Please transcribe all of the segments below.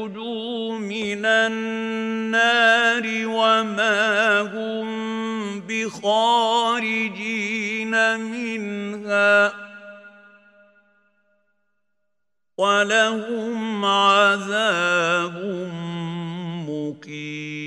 يخرجوا من النار وما هم بخارجين منها ولهم عذاب مقيم.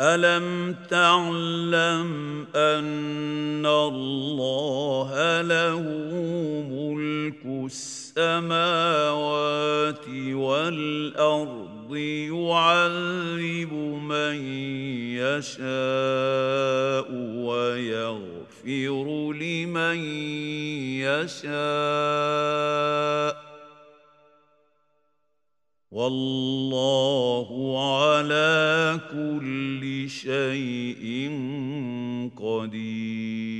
الم تعلم ان الله له ملك السماوات والارض يعذب من يشاء ويغفر لمن يشاء والله على كل شيء قدير.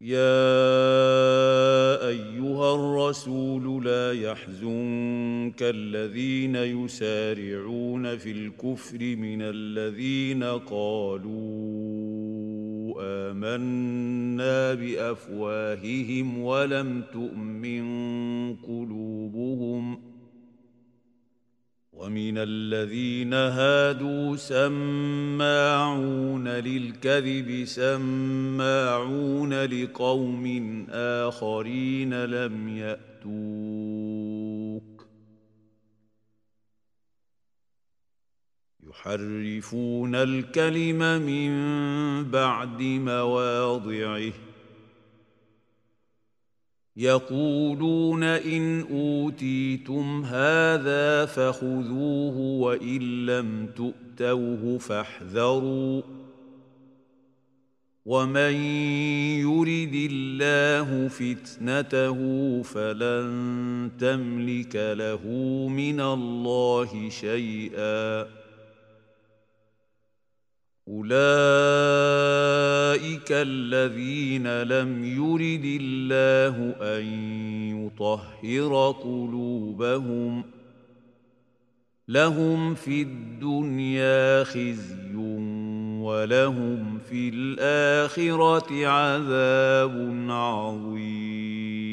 يا أيها الرسول لا يحزنك الذين يسارعون في الكفر من الذين قالوا آمنا بأفواههم ولم تؤمن قلوبهم ومن الذين هادوا سماعون للكذب سماعون لقوم آخرين لم ياتوك يحرفون الكلم من بعد مواضعه. يقولون إن أوتيتم هذا فخذوه وإن لم تؤتوه فاحذروا. ومن يرد الله فتنته فلن تملك له من الله شيئا. اولئك الذين لم يرد الله ان يطهر قلوبهم لهم في الدنيا خزي ولهم في الاخره عذاب عظيم